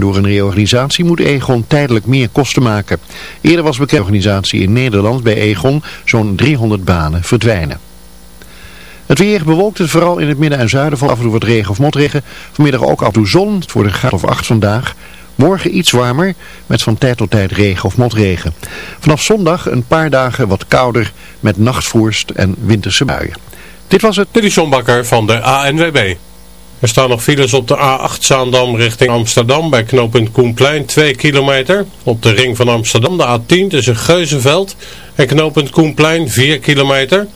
Door een reorganisatie moet Egon tijdelijk meer kosten maken. Eerder was bekend organisatie in Nederland bij Egon zo'n 300 banen verdwijnen. Het weer bewolkt het vooral in het midden en zuiden van af en toe wat regen of motregen. Vanmiddag ook af en toe zon, het wordt een graad of 8 vandaag. Morgen iets warmer, met van tijd tot tijd regen of motregen. Vanaf zondag een paar dagen wat kouder, met nachtvoerst en winterse buien. Dit was het... Dit is van de ANWB. Er staan nog files op de A8 Zaandam richting Amsterdam bij knooppunt Koenplein 2 kilometer. Op de ring van Amsterdam de A10 tussen Geuzenveld en knooppunt Koenplein 4 kilometer.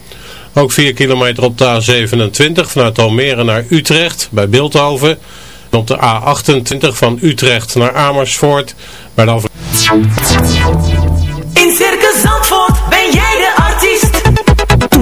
Ook 4 kilometer op de A27 vanuit Almere naar Utrecht bij Beeldhoven. En op de A28 van Utrecht naar Amersfoort bij de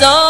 So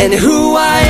and who I am.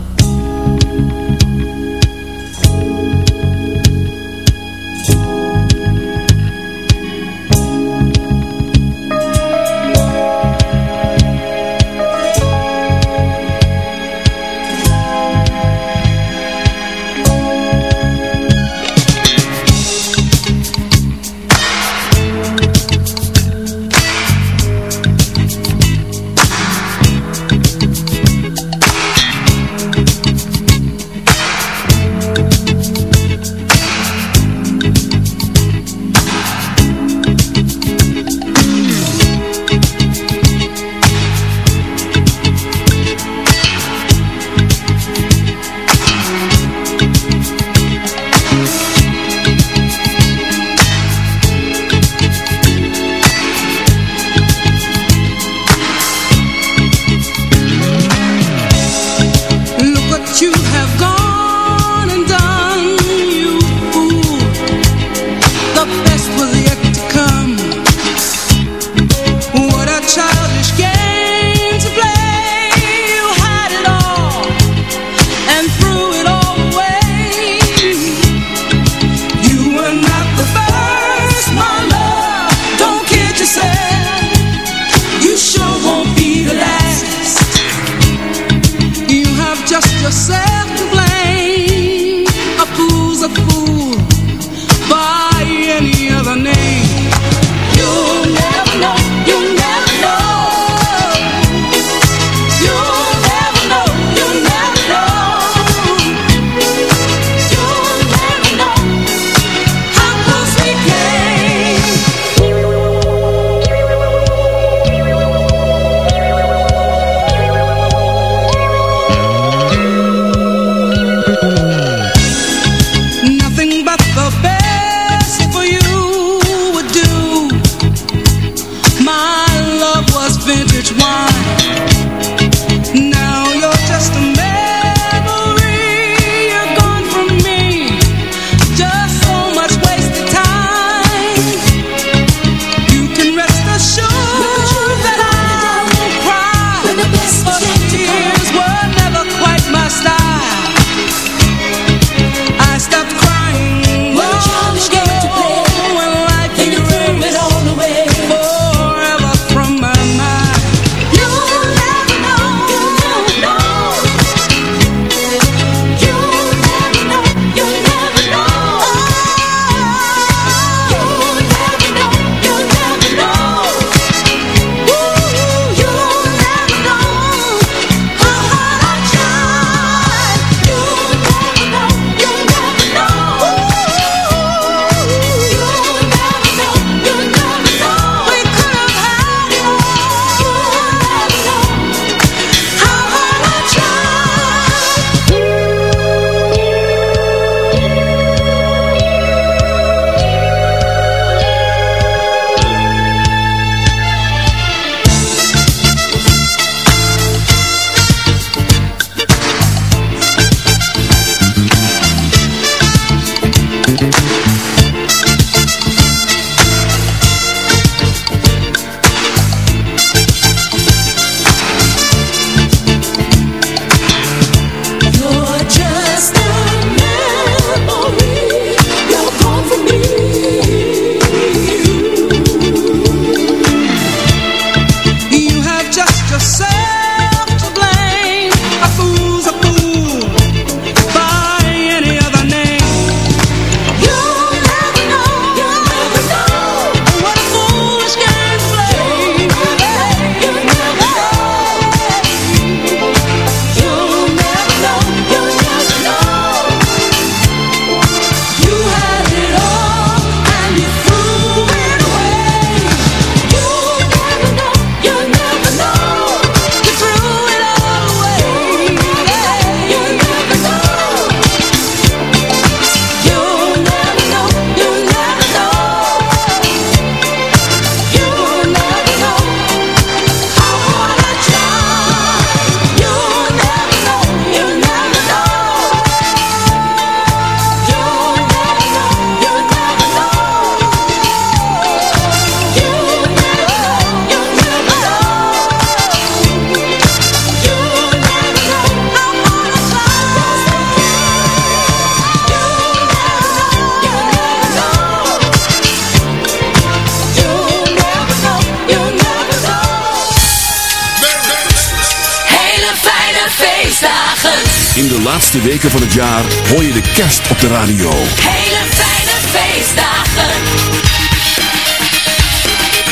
Laatste weken van het jaar hoor je de kerst op de radio. Hele fijne feestdagen.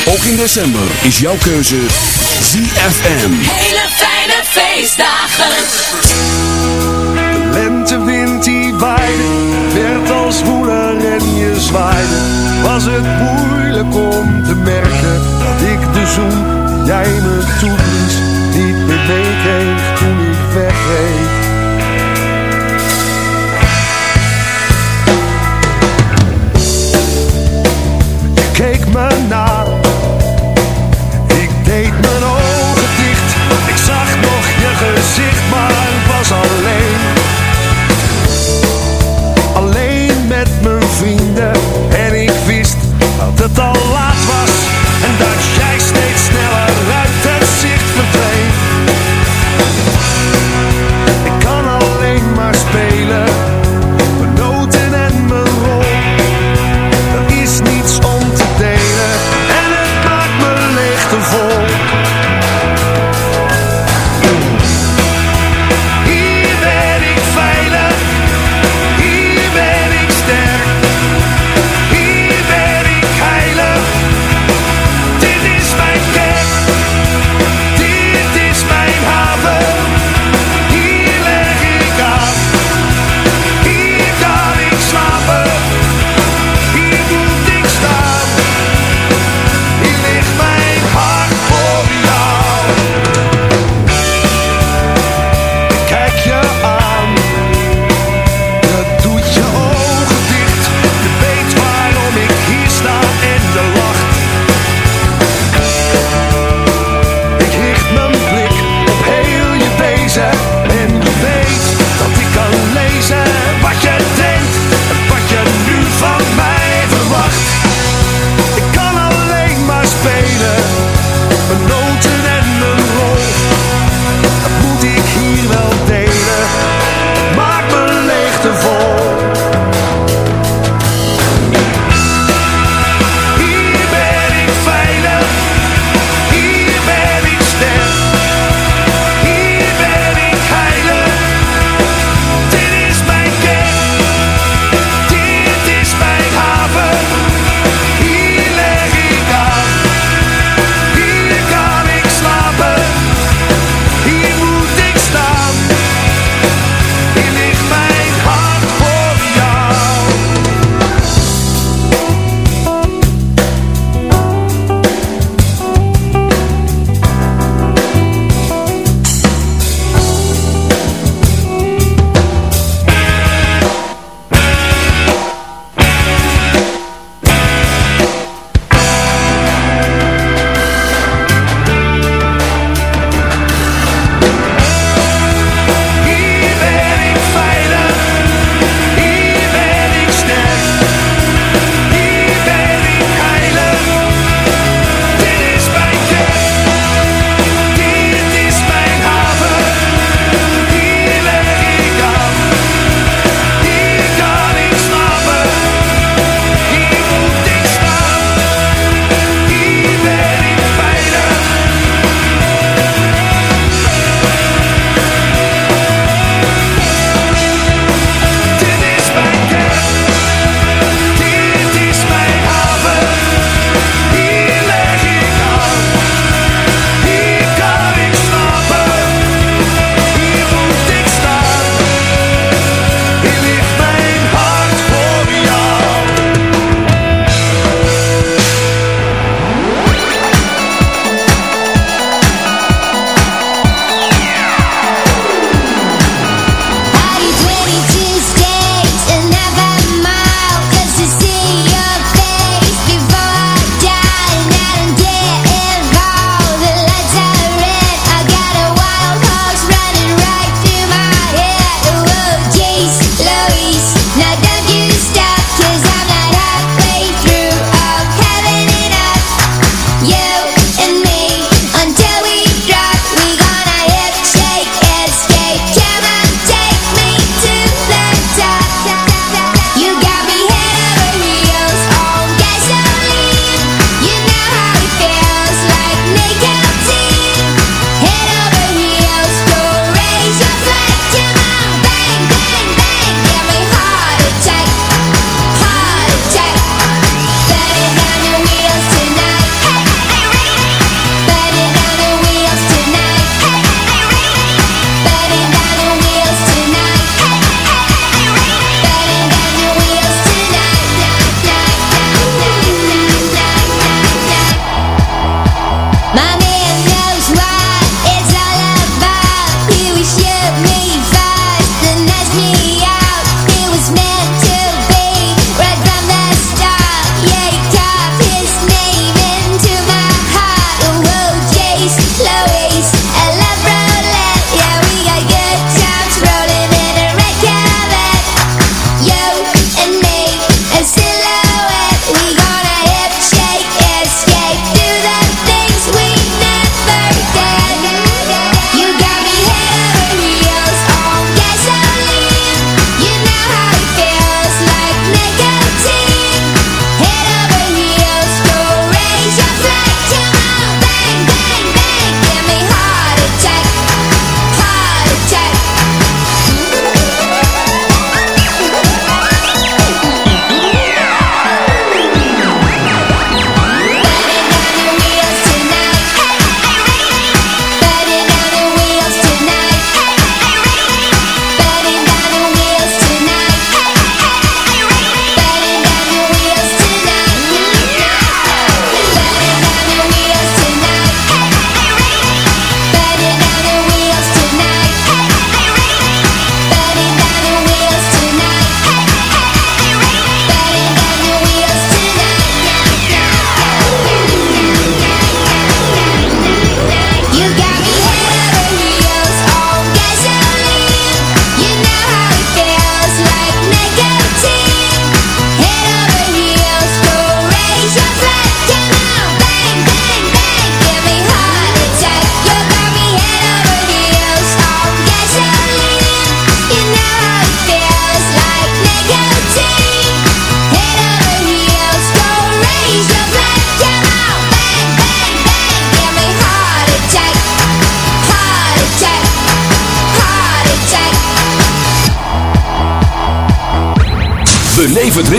Ook in december is jouw keuze ZFM. Hele fijne feestdagen. De lentewind die waaide, werd als woeler en je zwaaide. Was het moeilijk om te merken dat ik de zoen die jij me toeblies niet meer meekreeg toen ik wegreed. Me ik deed mijn ogen dicht. Ik zag nog je gezicht,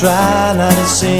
try not to sing.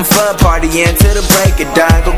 having fun partying till the break of dawn.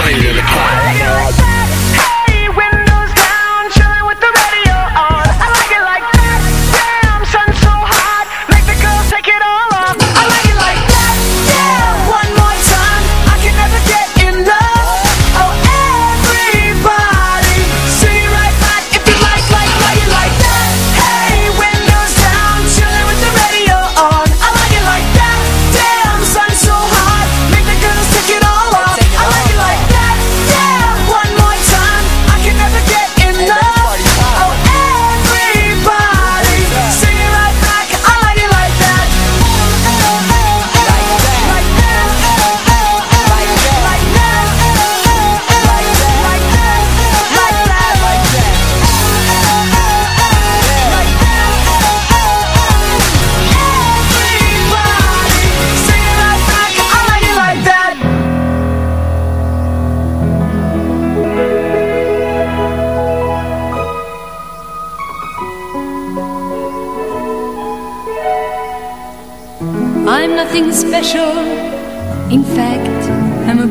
Put it in the car.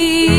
see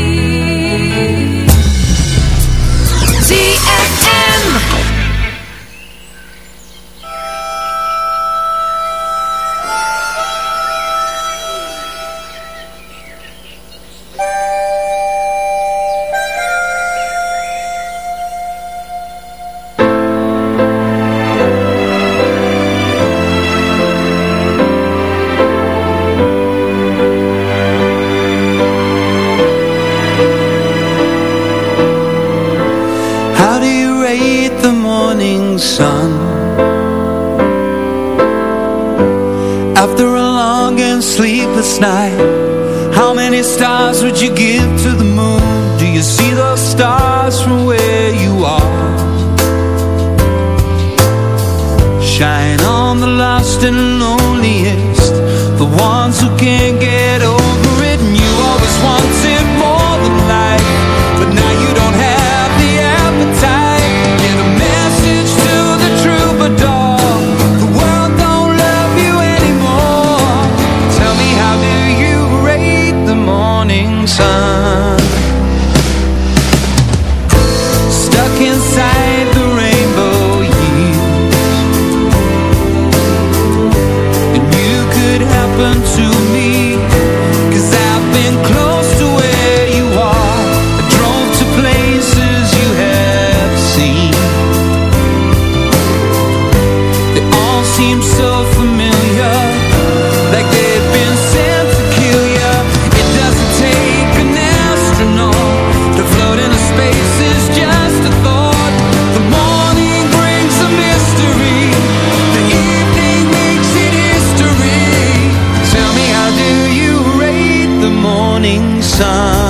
morning sun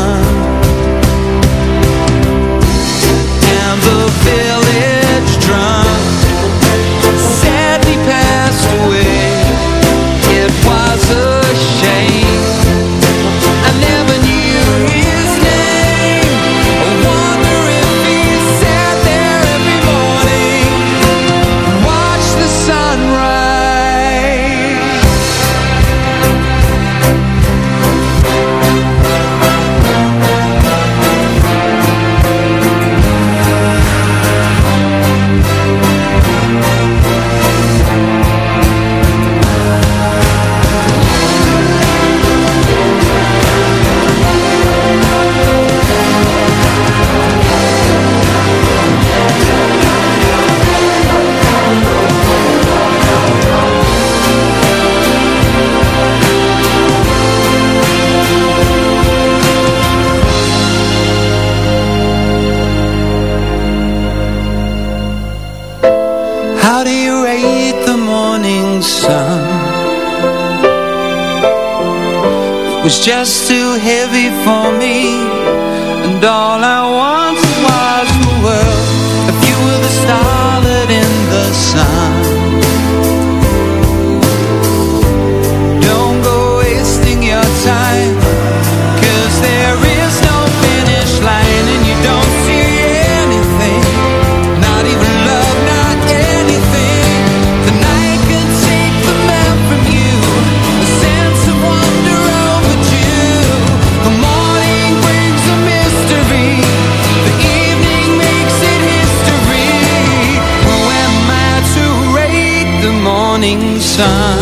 morning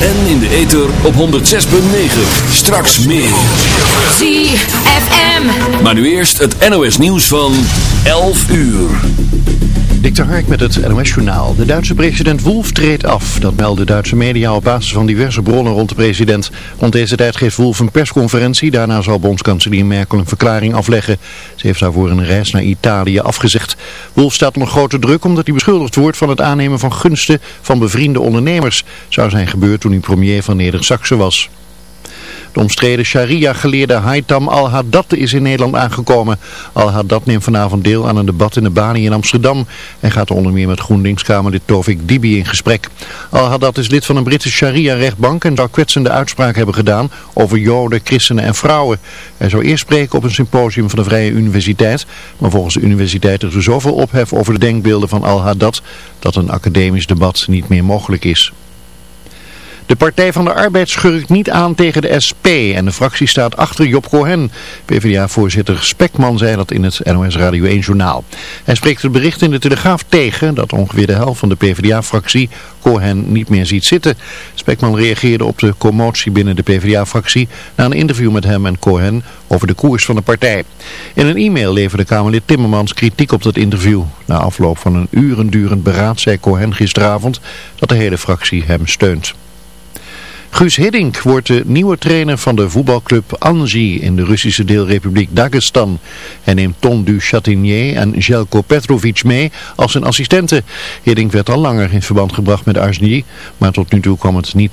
En in de ether op 106.9. Straks meer. ZFM. Maar nu eerst het NOS nieuws van 11 uur. Dik Hark met het NOS-journaal. De Duitse president Wolf treedt af. Dat melden Duitse media op basis van diverse bronnen rond de president. Rond deze tijd geeft Wolf een persconferentie. Daarna zal bondskanselier Merkel een verklaring afleggen. Ze heeft daarvoor een reis naar Italië afgezegd. Wolf staat onder grote druk omdat hij beschuldigd wordt van het aannemen van gunsten van bevriende ondernemers. Zou zijn gebeurd toen hij premier van Neder-Saxe was. De omstreden sharia-geleerde Haitham al-Haddad is in Nederland aangekomen. Al-Haddad neemt vanavond deel aan een debat in de Bani in Amsterdam. en gaat onder meer met GroenLinks-Kamerlid Tovik Dibi in gesprek. Al-Haddad is lid van een Britse sharia-rechtbank en zou kwetsende uitspraak hebben gedaan over joden, christenen en vrouwen. Hij zou eerst spreken op een symposium van de Vrije Universiteit. Maar volgens de universiteit is er zoveel ophef over de denkbeelden van Al-Haddad dat een academisch debat niet meer mogelijk is. De Partij van de Arbeid schurkt niet aan tegen de SP en de fractie staat achter Job Cohen. PvdA-voorzitter Spekman zei dat in het NOS Radio 1 journaal. Hij spreekt het bericht in de Telegraaf tegen dat ongeveer de helft van de PvdA-fractie Cohen niet meer ziet zitten. Spekman reageerde op de commotie binnen de PvdA-fractie na een interview met hem en Cohen over de koers van de partij. In een e-mail leverde Kamerlid Timmermans kritiek op dat interview. Na afloop van een urendurend beraad zei Cohen gisteravond dat de hele fractie hem steunt. Guus Hiddink wordt de nieuwe trainer van de voetbalclub Anji in de Russische deelrepubliek Dagestan. Hij neemt Ton du Chatinier en Jelko Petrovic mee als zijn assistenten. Hiddink werd al langer in verband gebracht met Anji, maar tot nu toe kwam het niet